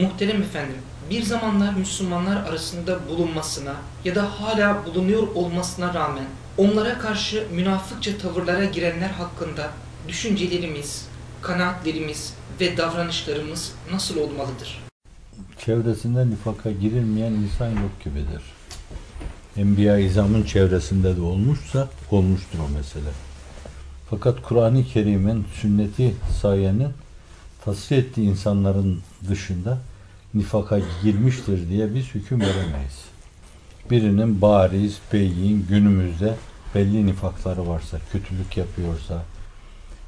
Muhterem efendim, bir zamanlar Müslümanlar arasında bulunmasına ya da hala bulunuyor olmasına rağmen onlara karşı münafıkça tavırlara girenler hakkında düşüncelerimiz, kanaatlerimiz ve davranışlarımız nasıl olmalıdır? Çevresinde nifaka girilmeyen insan yok gibidir. Enbiya izamın çevresinde de olmuşsa olmuştur o mesele. Fakat Kur'an-ı Kerim'in sünneti sayenin tasvir ettiği insanların dışında nifaka girmiştir diye biz hüküm veremeyiz. Birinin bariz, beyin, günümüzde belli nifakları varsa, kötülük yapıyorsa,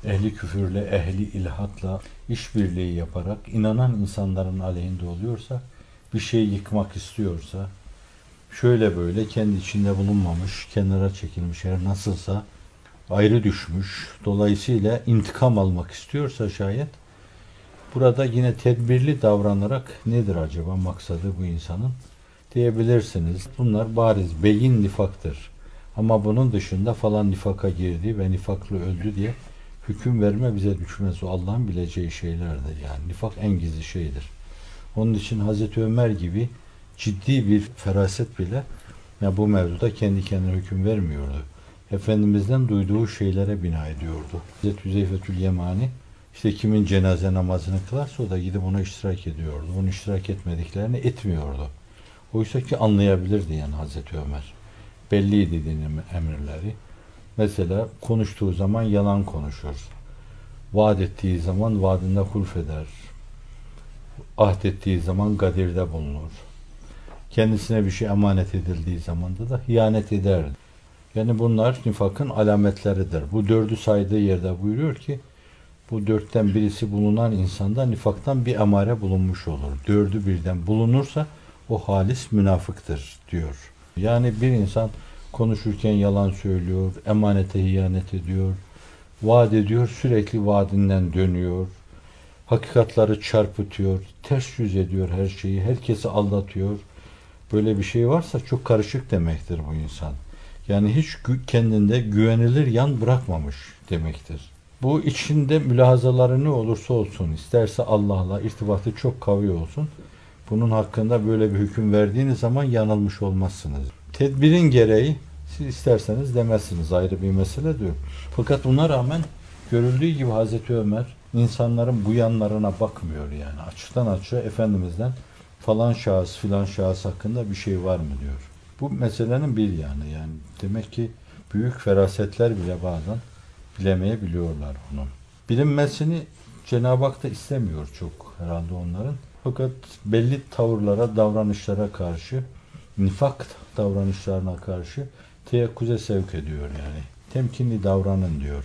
ehli küfürle, ehli ilhatla işbirliği yaparak inanan insanların aleyhinde oluyorsa, bir şey yıkmak istiyorsa, şöyle böyle kendi içinde bulunmamış, kenara çekilmiş her nasılsa ayrı düşmüş. Dolayısıyla intikam almak istiyorsa şayet burada yine tedbirli davranarak nedir acaba maksadı bu insanın diyebilirsiniz. Bunlar bariz beyin nifaktır. Ama bunun dışında falan nifaka girdi ve nifaklı öldü diye hüküm verme bize düşmez. O Allah'ın bileceği şeylerdir. Yani nifak en gizli şeydir. Onun için Hazreti Ömer gibi ciddi bir feraset bile ya bu mevzuda kendi kendine hüküm vermiyordu. Efendimiz'den duyduğu şeylere bina ediyordu. Hazreti Hüzeyfetül Yemani işte kimin cenaze namazını kılarsa o da gidip ona iştirak ediyordu. Onu iştirak etmediklerini etmiyordu. Oysa ki anlayabilirdi yani Hazreti Ömer. Belliydi dinin emirleri. Mesela konuştuğu zaman yalan konuşur. Vaat ettiği zaman vaadinde hulf eder. Ahd ettiği zaman gadirde bulunur. Kendisine bir şey emanet edildiği zamanda da hıyanet eder. Yani bunlar nifakın alametleridir. Bu dördü saydığı yerde buyuruyor ki bu dörtten birisi bulunan insanda nifaktan bir amare bulunmuş olur. Dördü birden bulunursa o halis münafıktır diyor. Yani bir insan konuşurken yalan söylüyor, emanete hiyanet ediyor, vaat ediyor, sürekli vaadinden dönüyor, hakikatları çarpıtıyor, ters yüz ediyor her şeyi, herkesi aldatıyor. Böyle bir şey varsa çok karışık demektir bu insan. Yani hiç kendinde güvenilir yan bırakmamış demektir. Bu içinde mülahazaları ne olursa olsun, isterse Allah'la irtibatı çok kavi olsun, bunun hakkında böyle bir hüküm verdiğiniz zaman yanılmış olmazsınız. Tedbirin gereği siz isterseniz demezsiniz ayrı bir mesele diyor. Fakat buna rağmen görüldüğü gibi Hazreti Ömer insanların bu yanlarına bakmıyor yani. Açıktan açığa Efendimiz'den falan şahıs filan şahıs hakkında bir şey var mı diyor. Bu meselenin bir yanı yani. Demek ki büyük ferasetler bile bazen bilemeyebiliyorlar bunu. Bilinmesini Cenab-ı Hak da istemiyor çok herhalde onların. Fakat belli tavırlara, davranışlara karşı, nifak davranışlarına karşı teyakkuze sevk ediyor yani. Temkinli davranın diyor.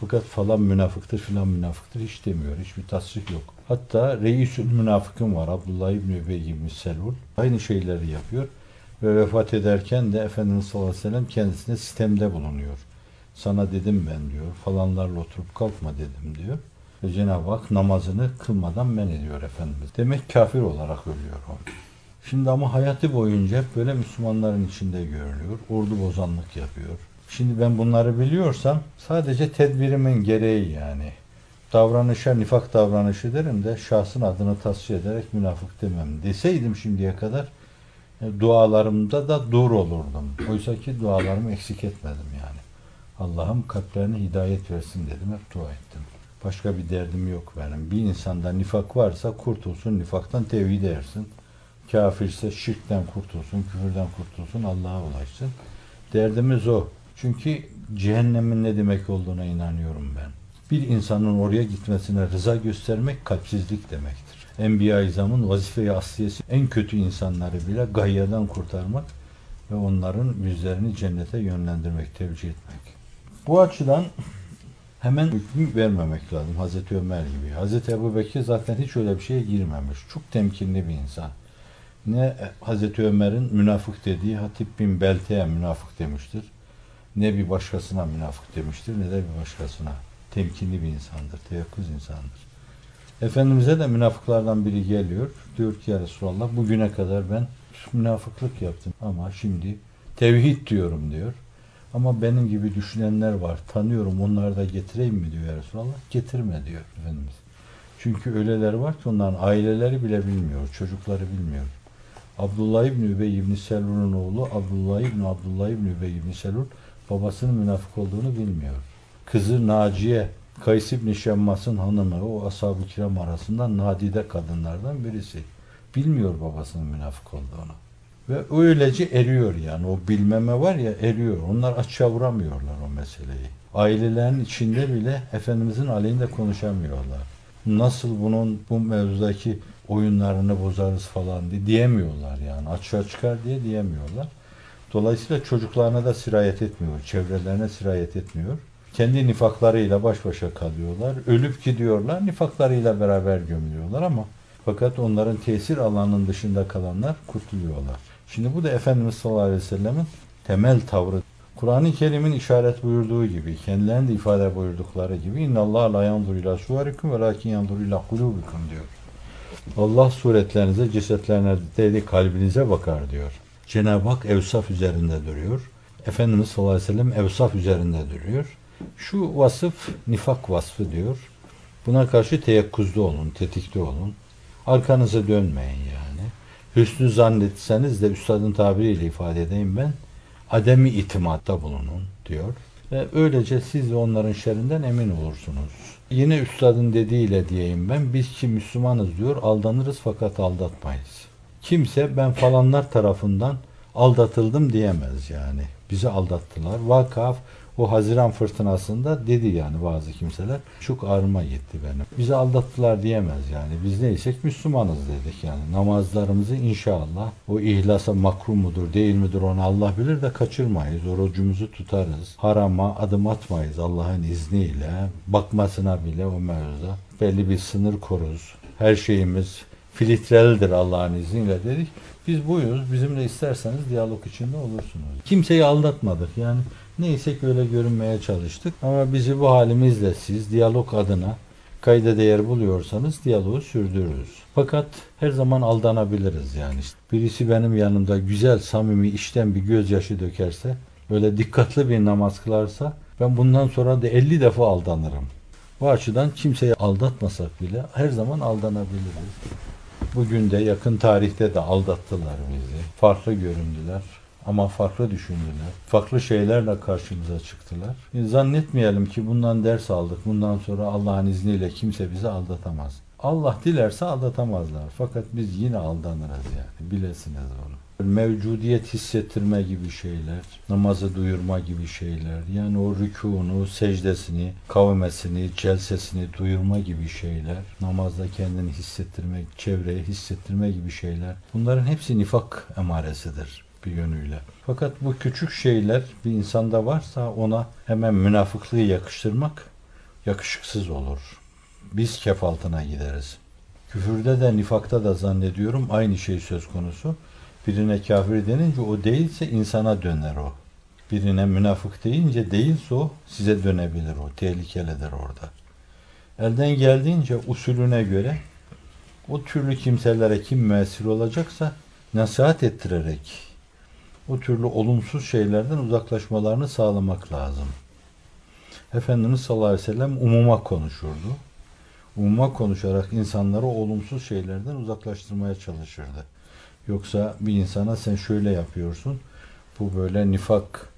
Fakat falan münafıktır filan münafıktır hiç demiyor. Hiçbir tasrih yok. Hatta reisül münafıkın var. Abdullah İbni Übey gibi Selul. Aynı şeyleri yapıyor. Ve vefat ederken de Efendimiz sallallahu aleyhi ve sellem kendisine sistemde bulunuyor. Sana dedim ben diyor. Falanlarla oturup kalkma dedim diyor. Ve Cenab-ı Hak namazını kılmadan men ediyor Efendimiz. Demek kafir olarak ölüyor o. Şimdi ama hayatı boyunca hep böyle Müslümanların içinde görülüyor. Ordu bozanlık yapıyor. Şimdi ben bunları biliyorsam sadece tedbirimin gereği yani. Davranışa nifak davranışı derim de şahsın adını tasfiye ederek münafık demem. Deseydim şimdiye kadar e, dualarımda da dur olurdum. Oysa ki dualarımı eksik etmedim yani. Allah'ım kalplerine hidayet versin dedim. Hep dua ettim. Başka bir derdim yok benim. Bir insanda nifak varsa kurtulsun. Nifaktan tevhid ersin. Kafirse şirkten kurtulsun. Küfürden kurtulsun. Allah'a ulaşsın. Derdimiz o. Çünkü cehennemin ne demek olduğuna inanıyorum ben. Bir insanın oraya gitmesine rıza göstermek kalpsizlik demektir. Enbiya-i İzam'ın vazife-i asliyesi en kötü insanları bile gayyadan kurtarmak ve onların yüzlerini cennete yönlendirmek, tevcih etmek. Bu açıdan hemen hükmü vermemek lazım Hazreti Ömer gibi. Hazreti Ebu Bekir zaten hiç öyle bir şeye girmemiş. Çok temkinli bir insan. Ne Hazreti Ömer'in münafık dediği Hatip bin Belte'ye münafık demiştir. Ne bir başkasına münafık demiştir ne de bir başkasına. Temkinli bir insandır, teyakkuz insandır. Efendimiz'e de münafıklardan biri geliyor. Diyor ki ya Resulallah bugüne kadar ben münafıklık yaptım ama şimdi tevhid diyorum diyor. Ama benim gibi düşünenler var. Tanıyorum onları da getireyim mi diyor ya Resulallah. Getirme diyor Efendimiz. Çünkü öyleler var ki onların aileleri bile bilmiyor, çocukları bilmiyor. Abdullah İbni Übey İbni Selul'un oğlu Abdullah İbni Abdullah İbni Übey İbni Selul babasının münafık olduğunu bilmiyor. Kızı Naciye, Kays İbni Şemmas'ın hanımı, o ashab-ı kiram arasından nadide kadınlardan birisi. Bilmiyor babasının münafık olduğunu. Ve öylece eriyor yani. O bilmeme var ya eriyor. Onlar açığa vuramıyorlar o meseleyi. Ailelerin içinde bile Efendimizin aleyhinde konuşamıyorlar. Nasıl bunun bu mevzudaki oyunlarını bozarız falan diye diyemiyorlar yani. Açığa çıkar diye diyemiyorlar. Dolayısıyla çocuklarına da sirayet etmiyor. Çevrelerine sirayet etmiyor. Kendi nifaklarıyla baş başa kalıyorlar. Ölüp gidiyorlar. Nifaklarıyla beraber gömülüyorlar ama fakat onların tesir alanının dışında kalanlar kurtuluyorlar. Şimdi bu da Efendimiz sallallahu aleyhi ve sellemin temel tavrı. Kur'an-ı Kerim'in işaret buyurduğu gibi, kendilerinin de ifade buyurdukları gibi inna Allah la yanzur ila suvarikum ve lakin yanzur ila kulubikum diyor. Allah suretlerinize, cesetlerinize değil kalbinize bakar diyor. Cenab-ı Hak evsaf üzerinde duruyor. Efendimiz sallallahu aleyhi ve sellem evsaf üzerinde duruyor. Şu vasıf nifak vasfı diyor. Buna karşı teyakkuzda olun, tetikte olun. Arkanıza dönmeyin yani. Hüsnü zannetseniz de üstadın tabiriyle ifade edeyim ben. Ademi itimatta bulunun diyor. Ve öylece siz de onların şerrinden emin olursunuz. Yine üstadın dediğiyle diyeyim ben. Biz ki Müslümanız diyor aldanırız fakat aldatmayız. Kimse ben falanlar tarafından aldatıldım diyemez yani. Bizi aldattılar. Vakaf o Haziran fırtınasında dedi yani bazı kimseler. Çok ağrıma gitti benim. Bizi aldattılar diyemez yani. Biz neysek Müslümanız dedik yani. Namazlarımızı inşallah o ihlasa makrum mudur değil midir onu Allah bilir de kaçırmayız. Orucumuzu tutarız. Harama adım atmayız Allah'ın izniyle. Bakmasına bile o mevzuda. Belli bir sınır koruz. Her şeyimiz filtrelidir Allah'ın izniyle dedik. Biz buyuz. Bizimle isterseniz diyalog içinde olursunuz. Kimseyi aldatmadık. Yani neysek öyle görünmeye çalıştık. Ama bizi bu halimizle siz diyalog adına kayda değer buluyorsanız diyaloğu sürdürürüz. Fakat her zaman aldanabiliriz yani. Birisi benim yanımda güzel, samimi, içten bir gözyaşı dökerse, böyle dikkatli bir namaz kılarsa ben bundan sonra da 50 defa aldanırım. Bu açıdan kimseyi aldatmasak bile her zaman aldanabiliriz. Bugün de yakın tarihte de aldattılar bizi. Farklı göründüler ama farklı düşündüler. Farklı şeylerle karşımıza çıktılar. Zannetmeyelim ki bundan ders aldık. Bundan sonra Allah'ın izniyle kimse bizi aldatamaz. Allah dilerse aldatamazlar. Fakat biz yine aldanırız yani. Bilesiniz onu. Mevcudiyet hissettirme gibi şeyler, namazı duyurma gibi şeyler, yani o rükûnu, secdesini, kavmesini, celsesini duyurma gibi şeyler, namazda kendini hissettirmek, çevreye hissettirme gibi şeyler, bunların hepsi nifak emaresidir bir yönüyle. Fakat bu küçük şeyler bir insanda varsa ona hemen münafıklığı yakıştırmak yakışıksız olur. Biz kef altına gideriz. Küfürde de nifakta da zannediyorum aynı şey söz konusu. Birine kafir denince o değilse insana döner o. Birine münafık deyince değilse o size dönebilir o. Tehlikelidir orada. Elden geldiğince usulüne göre o türlü kimselere kim müessir olacaksa nasihat ettirerek o türlü olumsuz şeylerden uzaklaşmalarını sağlamak lazım. Efendimiz sallallahu aleyhi ve sellem umuma konuşurdu. Umuma konuşarak insanları olumsuz şeylerden uzaklaştırmaya çalışırdı. Yoksa bir insana sen şöyle yapıyorsun, bu böyle nifak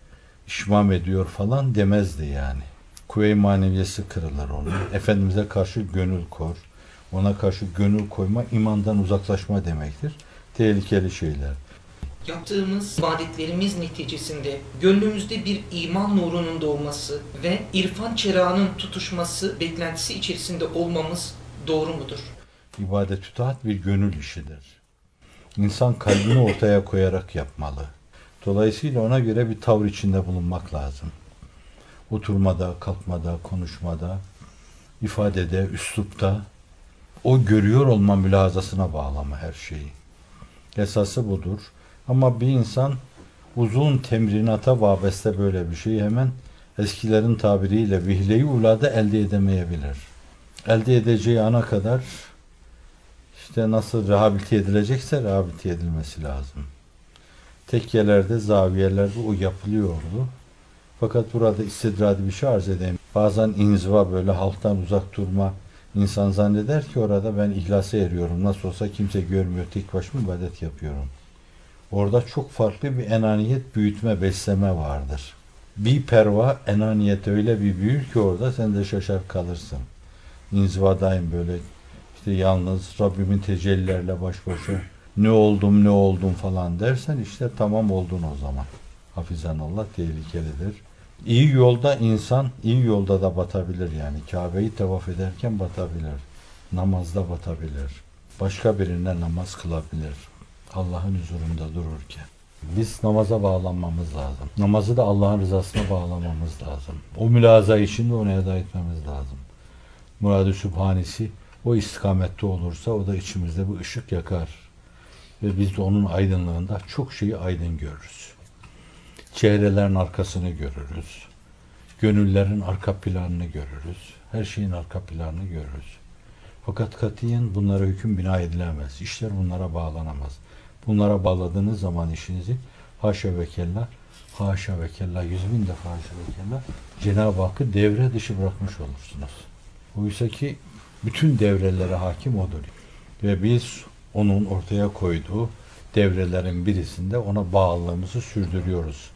işmam ediyor falan demezdi yani. Kuvve-i maneviyesi kırılır onun. Efendimiz'e karşı gönül kor. Ona karşı gönül koyma imandan uzaklaşma demektir. Tehlikeli şeyler. Yaptığımız ibadetlerimiz neticesinde gönlümüzde bir iman nurunun doğması ve irfan çerağının tutuşması beklentisi içerisinde olmamız doğru mudur? İbadet itaat bir gönül işidir. İnsan kalbini ortaya koyarak yapmalı. Dolayısıyla ona göre bir tavır içinde bulunmak lazım. Oturmada, kalkmada, konuşmada, ifadede, üslupta o görüyor olma mülazasına bağlama her şeyi. Esası budur. Ama bir insan uzun temrinata vabeste böyle bir şeyi hemen eskilerin tabiriyle vihleyi ulada elde edemeyebilir. Elde edeceği ana kadar işte nasıl rehabilite edilecekse rehabilite edilmesi lazım. Tekkelerde, zaviyelerde o yapılıyordu. Fakat burada istidradi bir şey arz edeyim. Bazen inziva böyle halktan uzak durma İnsan zanneder ki orada ben ihlasa eriyorum. Nasıl olsa kimse görmüyor. Tek başıma ibadet yapıyorum. Orada çok farklı bir enaniyet büyütme, besleme vardır. Bir perva enaniyet öyle bir büyür ki orada sen de şaşar kalırsın. İnzivadayım böyle işte yalnız Rabbimin tecellilerle baş başa ne oldum ne oldum falan dersen işte tamam oldun o zaman. Hafizan Allah tehlikelidir. İyi yolda insan iyi yolda da batabilir yani. Kabe'yi tavaf ederken batabilir. Namazda batabilir. Başka birine namaz kılabilir. Allah'ın huzurunda dururken. Biz namaza bağlanmamız lazım. Namazı da Allah'ın rızasına bağlamamız lazım. O mülaza için de onu eda etmemiz lazım. Murad-ı Sübhanesi o istikamette olursa o da içimizde bir ışık yakar. Ve biz de onun aydınlığında çok şeyi aydın görürüz. Çehrelerin arkasını görürüz. Gönüllerin arka planını görürüz. Her şeyin arka planını görürüz. Fakat katiyen bunlara hüküm bina edilemez. İşler bunlara bağlanamaz. Bunlara bağladığınız zaman işinizi haşa ve kella, haşa ve kella, yüz bin defa haşa ve kella Cenab-ı Hakk'ı devre dışı bırakmış olursunuz. Oysa ki bütün devrelere hakim odur. Ve biz onun ortaya koyduğu devrelerin birisinde ona bağlılığımızı sürdürüyoruz.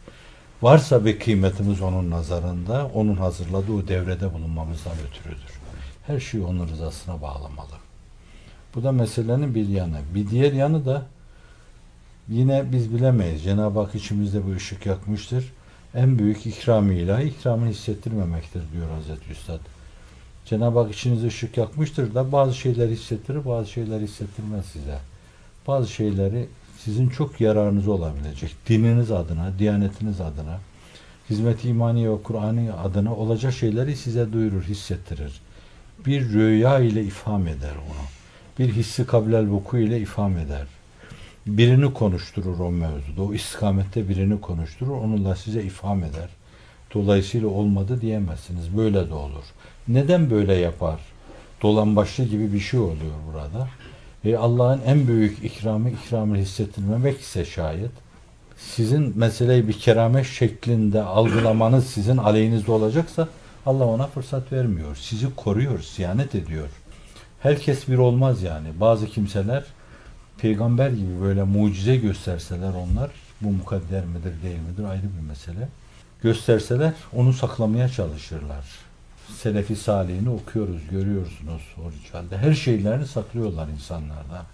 Varsa bir kıymetimiz onun nazarında, onun hazırladığı devrede bulunmamızdan ötürüdür. Her şeyi onun rızasına bağlamalı. Bu da meselenin bir yanı. Bir diğer yanı da yine biz bilemeyiz. Cenab-ı Hak içimizde bu ışık yakmıştır. En büyük ikramıyla ikramını hissettirmemektir diyor Hazreti Üstad. Cenab-ı Hak içinizde ışık yakmıştır da bazı şeyler hissettirir, bazı şeyler hissettirmez size. Bazı şeyleri sizin çok yararınız olabilecek. Dininiz adına, diyanetiniz adına, hizmet imani ve Kur'an'ı adına olacak şeyleri size duyurur, hissettirir. Bir rüya ile ifham eder onu. Bir hissi kablel vuku ile ifham eder. Birini konuşturur o mevzuda. O istikamette birini konuşturur. Onunla size ifham eder. Dolayısıyla olmadı diyemezsiniz. Böyle de olur. Neden böyle yapar? Dolambaçlı gibi bir şey oluyor burada. E Allah'ın en büyük ikramı ikramını hissettirmemek ise şayet sizin meseleyi bir keramet şeklinde algılamanız sizin aleyhinizde olacaksa Allah ona fırsat vermiyor. Sizi koruyor, siyanet ediyor. Herkes bir olmaz yani. Bazı kimseler peygamber gibi böyle mucize gösterseler onlar bu mukadder midir değil midir ayrı bir mesele. Gösterseler onu saklamaya çalışırlar. Selefi salihini okuyoruz, görüyorsunuz o ricalde. Her şeylerini saklıyorlar insanlardan.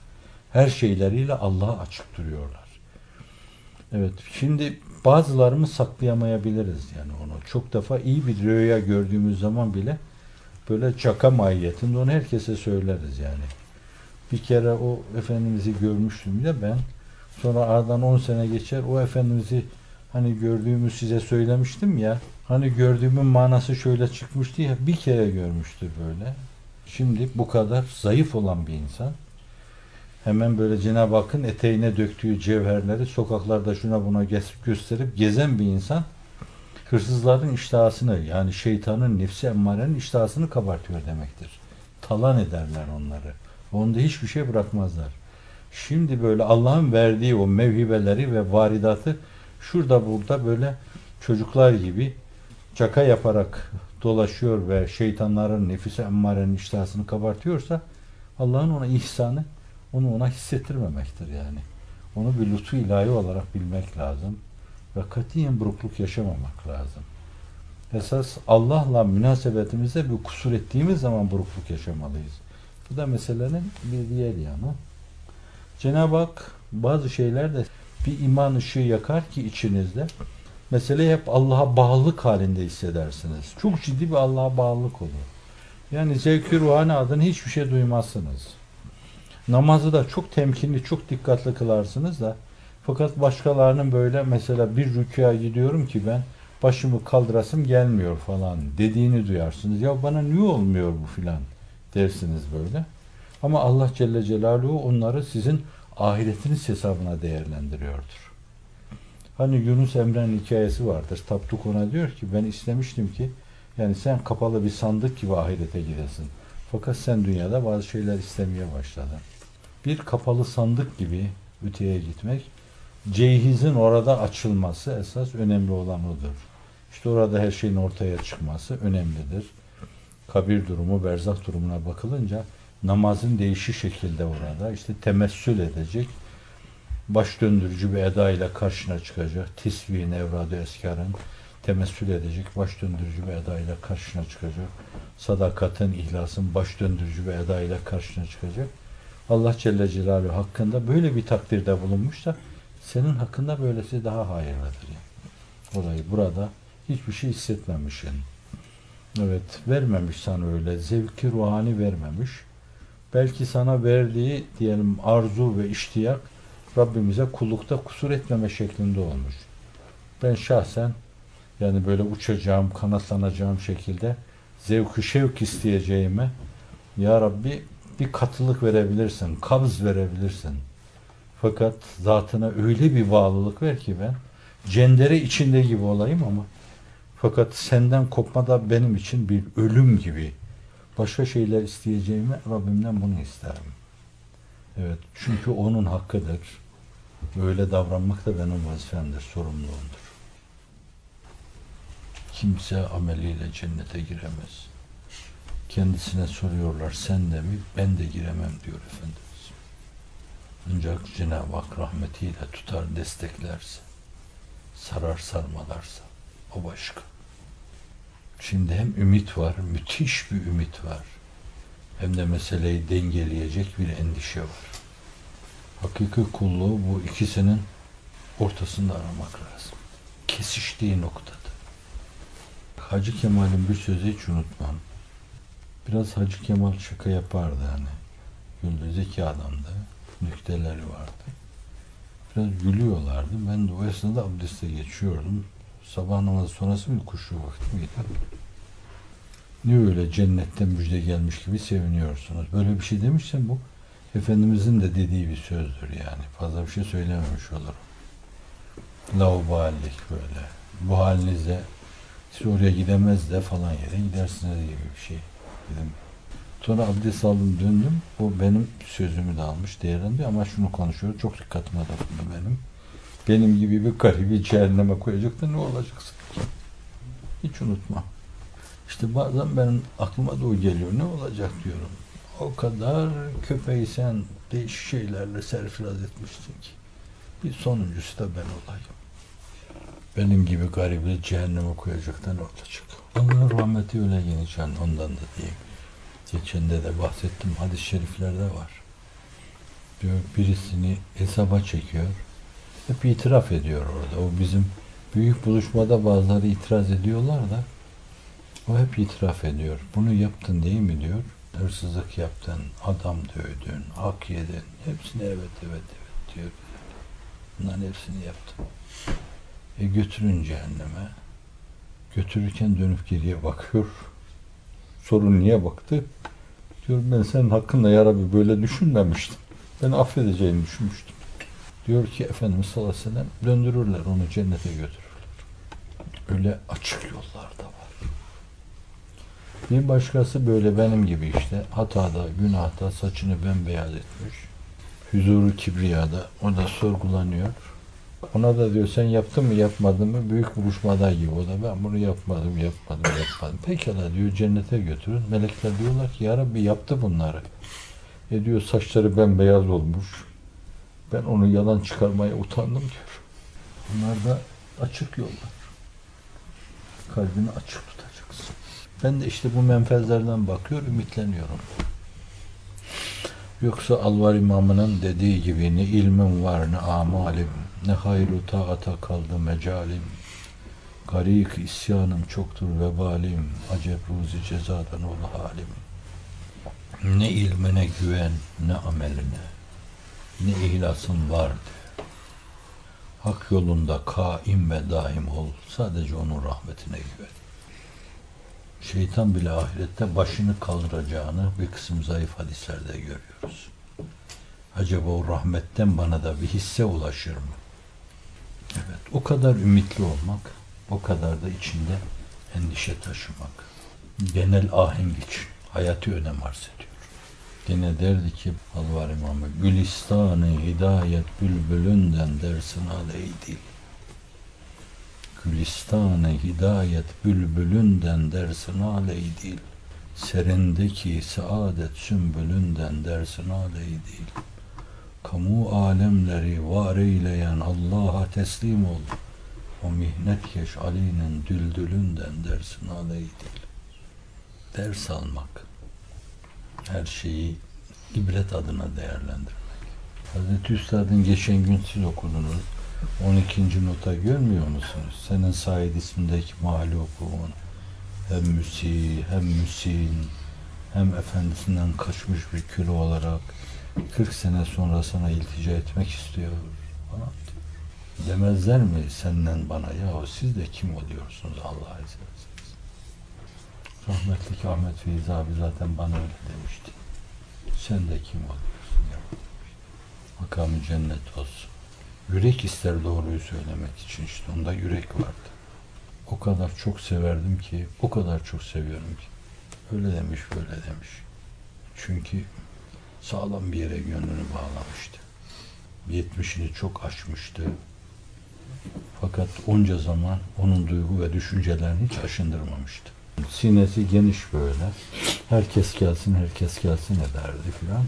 Her şeyleriyle Allah'a açık duruyorlar. Evet, şimdi bazılarımız saklayamayabiliriz yani onu. Çok defa iyi bir rüya gördüğümüz zaman bile böyle çaka mahiyetinde onu herkese söyleriz yani. Bir kere o Efendimiz'i görmüştüm de ben. Sonra aradan 10 sene geçer o Efendimiz'i hani gördüğümü size söylemiştim ya. Hani gördüğümün manası şöyle çıkmıştı ya bir kere görmüştür böyle. Şimdi bu kadar zayıf olan bir insan hemen böyle Cenab-ı Hakk'ın eteğine döktüğü cevherleri sokaklarda şuna buna gösterip gezen bir insan hırsızların iştahasını yani şeytanın nefsi emmarenin iştahasını kabartıyor demektir. Talan ederler onları. Onda hiçbir şey bırakmazlar. Şimdi böyle Allah'ın verdiği o mevhibeleri ve varidatı şurada burada böyle çocuklar gibi çaka yaparak dolaşıyor ve şeytanların nefise emmarenin iştahasını kabartıyorsa Allah'ın ona ihsanı onu ona hissettirmemektir yani. Onu bir lütfu ilahi olarak bilmek lazım. Ve katiyen burukluk yaşamamak lazım. Esas Allah'la münasebetimizde bir kusur ettiğimiz zaman burukluk yaşamalıyız. Bu da meselenin bir diğer yanı. Cenab-ı Hak bazı şeylerde bir iman ışığı yakar ki içinizde meseleyi hep Allah'a bağlılık halinde hissedersiniz. Çok ciddi bir Allah'a bağlılık olur. Yani zevk-i ruhani adına hiçbir şey duymazsınız. Namazı da çok temkinli, çok dikkatli kılarsınız da fakat başkalarının böyle mesela bir rüküya gidiyorum ki ben başımı kaldırasım gelmiyor falan dediğini duyarsınız. Ya bana niye olmuyor bu filan dersiniz böyle. Ama Allah Celle Celaluhu onları sizin ahiretiniz hesabına değerlendiriyordur. Hani Yunus Emre'nin hikayesi vardır. Tapduk ona diyor ki ben istemiştim ki yani sen kapalı bir sandık gibi ahirete gidesin. Fakat sen dünyada bazı şeyler istemeye başladın. Bir kapalı sandık gibi öteye gitmek, ceyhizin orada açılması esas önemli olan odur. İşte orada her şeyin ortaya çıkması önemlidir. Kabir durumu, berzak durumuna bakılınca namazın değişik şekilde orada işte temessül edecek, baş döndürücü bir eda ile karşına çıkacak, tisviğin, evradı eskarın temessül edecek, baş döndürücü bir eda ile karşına çıkacak, sadakatin, ihlasın baş döndürücü bir eda ile karşına çıkacak. Allah Celle Celaluhu hakkında böyle bir takdirde bulunmuş da senin hakkında böylesi daha hayırlıdır. Yani. Olayı burada hiçbir şey hissetmemişsin. Evet, vermemiş sana öyle. Zevki ruhani vermemiş. Belki sana verdiği diyelim arzu ve iştiyak Rabbimize kullukta kusur etmeme şeklinde olmuş. Ben şahsen yani böyle uçacağım, kanatlanacağım şekilde zevk şevk isteyeceğime Ya Rabbi bir katılık verebilirsin, kabz verebilirsin. Fakat zatına öyle bir bağlılık ver ki ben cendere içinde gibi olayım ama fakat senden kopma da benim için bir ölüm gibi. Başka şeyler isteyeceğime Rabbimden bunu isterim. Evet, çünkü onun hakkıdır. Böyle davranmak da benim vazifemdir, sorumluluğumdur. Kimse ameliyle cennete giremez. Kendisine soruyorlar sen de mi? Ben de giremem diyor Efendimiz. Ancak Cenab-ı Hak rahmetiyle tutar desteklerse, sarar sarmalarsa o başka. Şimdi hem ümit var, müthiş bir ümit var. Hem de meseleyi dengeleyecek bir endişe var. Hakiki kulluğu bu ikisinin ortasında aramak lazım. Kesiştiği noktada. Hacı Kemal'in bir sözü hiç unutmam. Biraz Hacı Kemal şaka yapardı hani. Güldü zeki adamdı. Nükteleri vardı. Biraz gülüyorlardı. Ben de o esnada abdeste geçiyordum. Sabah namazı sonrası bir kuşu vakti miydi? Ne öyle cennetten müjde gelmiş gibi seviniyorsunuz. Böyle bir şey demişsem bu Efendimizin de dediği bir sözdür yani. Fazla bir şey söylememiş olurum. Lauballik böyle. Bu halinize siz oraya gidemez de falan yere gidersiniz gibi bir şey. Dedim. Sonra abdest aldım döndüm. O benim sözümü de almış değerlendi ama şunu konuşuyor. Çok dikkatime dokundu benim. Benim gibi bir garibi cehenneme koyacak da ne olacaksın? Hiç unutmam. İşte bazen benim aklıma da o geliyor. Ne olacak diyorum. O kadar köpeği sen değişik şeylerle serfiraz etmişsin ki. Bir sonuncusu da ben olayım. Benim gibi garibi cehenneme koyacaktan olacak. Allah'ın rahmeti öyle yani ondan da diyeyim. Geçende de bahsettim hadis-i şeriflerde var. Diyor birisini hesaba çekiyor. Hep itiraf ediyor orada. O bizim büyük buluşmada bazıları itiraz ediyorlar da o hep itiraf ediyor. Bunu yaptın değil mi diyor. Hırsızlık yaptın, adam dövdün, hak yedin. Hepsini evet evet evet diyor. Bunların hepsini yaptım. E götürün cehenneme. Götürürken dönüp geriye bakıyor. Sorun niye baktı? Diyor ben senin hakkında ya Rabbi böyle düşünmemiştim. Ben affedeceğini düşünmüştüm. Diyor ki Efendimiz sallallahu aleyhi ve sellem döndürürler onu cennete götürürler. Öyle açık yollar da var. Bir başkası böyle benim gibi işte hatada, günahta saçını bembeyaz etmiş. Huzuru kibriyada o da sorgulanıyor. Ona da diyor sen yaptın mı yapmadın mı büyük buluşmada gibi o da ben bunu yapmadım yapmadım yapmadım. Pekala diyor cennete götürün. Melekler diyorlar ki ya Rabbi yaptı bunları. E diyor saçları bembeyaz olmuş. Ben onu yalan çıkarmaya utandım diyor. Bunlar da açık yollar. Kalbini açık tutacaksın. Ben de işte bu menfezlerden bakıyor, ümitleniyorum. Yoksa Alvar İmamı'nın dediği gibi ne ilmim var ne amalim, ne hayru taata kaldı mecalim. Garik isyanım çoktur vebalim, acep ruzi cezadan ol halim. Ne ilmine güven, ne ameline, ne ihlasın var de. Hak yolunda kaim ve daim ol, sadece onun rahmetine güven. Şeytan bile ahirette başını kaldıracağını bir kısım zayıf hadislerde görüyoruz. Acaba o rahmetten bana da bir hisse ulaşır mı? Evet, o kadar ümitli olmak, o kadar da içinde endişe taşımak. Genel ahenk için hayati önem arz ediyor. Yine derdi ki Alvar İmamı, Gülistanı hidayet bülbülünden dersin al ey dil. Gülistanı hidayet bülbülünden dersin al ey dil. Serindeki saadet sümbülünden dersin aley değil. Kamu alemleri var eyleyen Allah'a teslim ol. O mihnetkeş Ali'nin düldülünden dersin aley değil. Ders almak. Her şeyi ibret adına değerlendirmek. Hazreti Üstad'ın geçen gün siz okudunuz. 12. nota görmüyor musunuz? Senin Said ismindeki mahlukun hem müsi hem müsin hem efendisinden kaçmış bir kül olarak 40 sene sonra sana iltica etmek istiyor falan. Demezler mi senden bana yahu siz de kim oluyorsunuz Allah'a isterseniz. Rahmetli Ahmet Feyzi abi zaten bana öyle demişti. Sen de kim oluyorsun ya? Makamı cennet olsun. Yürek ister doğruyu söylemek için işte onda yürek vardı. O kadar çok severdim ki, o kadar çok seviyorum ki. Öyle demiş, böyle demiş. Çünkü sağlam bir yere gönlünü bağlamıştı. Yetmişini çok aşmıştı. Fakat onca zaman onun duygu ve düşüncelerini hiç aşındırmamıştı. Sinesi geniş böyle. Herkes gelsin, herkes gelsin ederdi filan.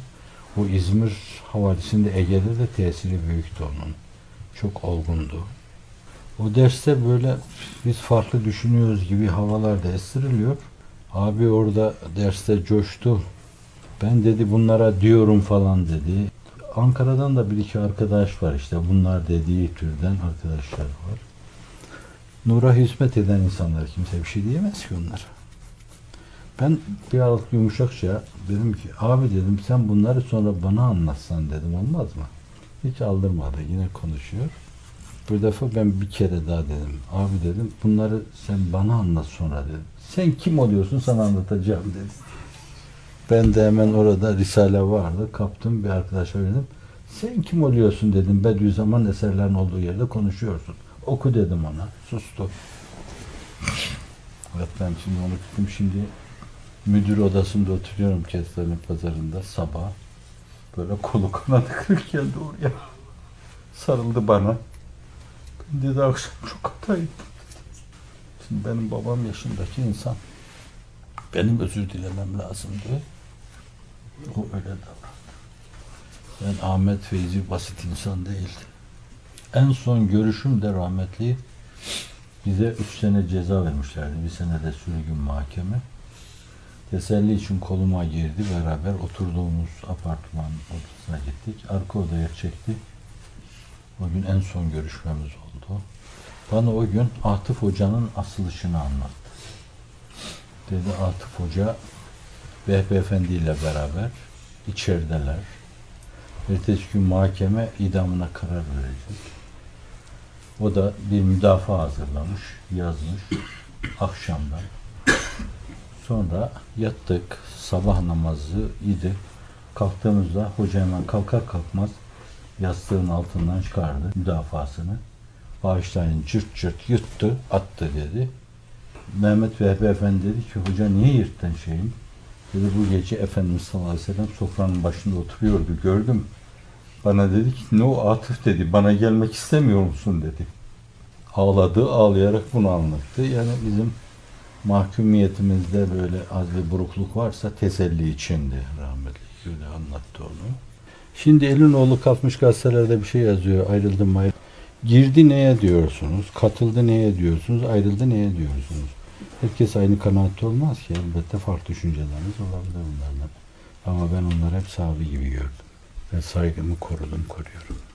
Bu İzmir havalisinde Ege'de de tesiri büyüktü onun. Çok olgundu. O derste böyle biz farklı düşünüyoruz gibi havalarda estiriliyor. Abi orada derste coştu. Ben dedi bunlara diyorum falan dedi. Ankara'dan da bir iki arkadaş var işte bunlar dediği türden arkadaşlar var. Nur'a hizmet eden insanlar kimse bir şey diyemez ki onlara. Ben bir aralık yumuşakça dedim ki abi dedim sen bunları sonra bana anlatsan dedim olmaz mı? Hiç aldırmadı yine konuşuyor. Bir defa ben bir kere daha dedim. Abi dedim bunları sen bana anlat sonra dedim. Sen kim oluyorsun sana anlatacağım dedim. Ben de hemen orada Risale vardı. Kaptım bir arkadaşa verdim. Sen kim oluyorsun dedim. Bediüzzaman eserlerin olduğu yerde konuşuyorsun. Oku dedim ona. Sustu. Evet ben şimdi onu tuttum. Şimdi müdür odasında oturuyorum Kestane'nin pazarında sabah. Böyle kolu kanadı kırık geldi oraya. Sarıldı bana. Ben dedi akşam çok hata ettim. Şimdi benim babam yaşındaki insan. Benim özür dilemem lazımdı. O öyle davrandı. Ben Ahmet Feyzi basit insan değildim. En son görüşüm de rahmetli bize üç sene ceza vermişlerdi. Bir sene de sürgün mahkeme. Teselli için koluma girdi. Beraber oturduğumuz apartman odasına gittik. Arka odaya çekti. O gün en son görüşmemiz oldu. Bana o gün Atıf Hoca'nın asılışını anlattı. Dedi Atıf Hoca Vehbi Efendi ile beraber içerideler. Ertesi gün mahkeme idamına karar verecek. O da bir müdafaa hazırlamış, yazmış akşamdan. Sonra yattık, sabah namazı idi. Kalktığımızda hoca hemen kalkar kalkmaz yastığın altından çıkardı müdafasını. Bağışlayın cırt cırt yırttı, attı dedi. Mehmet Vehbi Efendi dedi ki hoca niye yırttın şeyim? Dedi bu gece Efendimiz sallallahu aleyhi ve sellem sofranın başında oturuyordu gördüm. Bana dedi ki ne o Atıf dedi bana gelmek istemiyor musun dedi. Ağladı ağlayarak bunu anlattı. Yani bizim mahkumiyetimizde böyle az bir burukluk varsa teselli içindi rahmetli. Öyle anlattı onu. Şimdi elin oğlu kalkmış gazetelerde bir şey yazıyor ayrıldım mı. Girdi neye diyorsunuz? Katıldı neye diyorsunuz? Ayrıldı neye diyorsunuz? Herkes aynı kanaatte olmaz ki. Elbette farklı düşünceleriniz olabilir bunlardan. Ama ben onları hep sahibi gibi gördüm ve saygımı korudum, koruyorum.